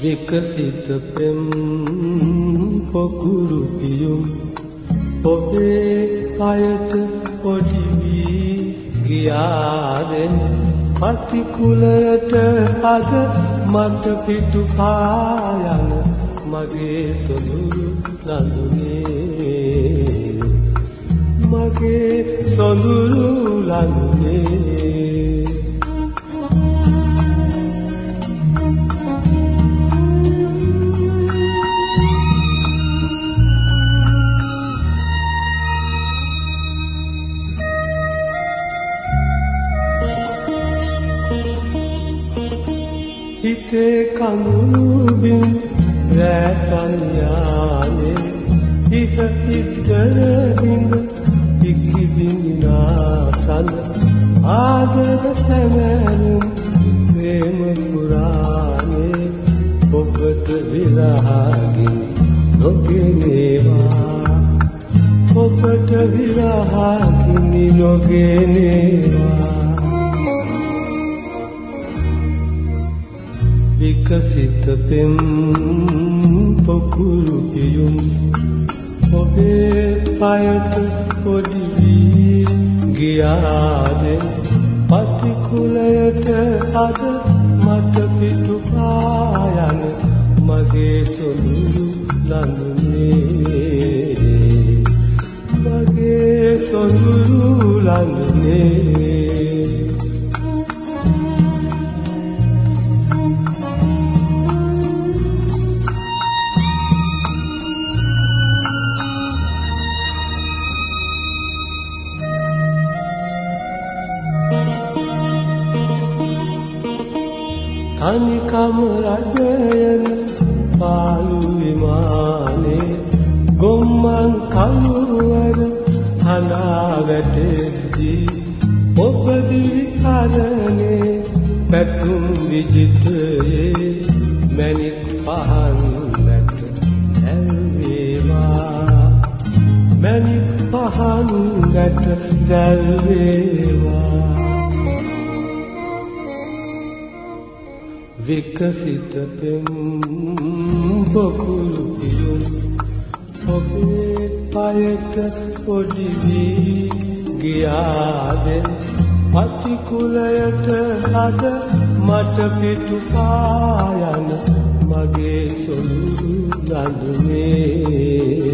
විකසිත පෙම් පොකුරු පියුම්. ඔබේ අයට පොඩි වී ගියාදෙන් පතිකුලයට අද මට පිටු පායන මගේ සොඳුරු ලඳුනේ. මගේ සොඳුරු ලඳුනේ. හිතේ කඳුළු බිම් රැසන්යානේ හිත හිතර බිඳ ඉක්කි බින්නා සඳ ආදර සැමරුම් ප්‍රේම පුරානේ ඔබට විරහගින් නොගෙනේවා. ඔබට විරහගින් නොගෙනේවා. විකසිත පෙම් පොකුරු පියුම් ඔබේ පයට පොඩි වී ගියාද? පතිකුලයට අද මට පිටු පායන මගේ සොඳුරු ලඳුනේ. මගේ සොඳුරු ලඳුනේ. තනිකම රජයන පාළු විමානේ ගොම්මන් කළුවර හනා වැටෙද්දී ඔබ දිවි කරනේ පැතුම් විජිතයේ මැණික් පහන් වැට ඇල්වේවා. මැණික් පහන් වැට දැල්වේවා විකසිත පෙම් බකුළු පියුම්. ඔබේ පයට පොඩි වී ගියාදෙන් පතිකුලයට අද මට පිටු පායන මගේ සොළුරු ලඳුනේ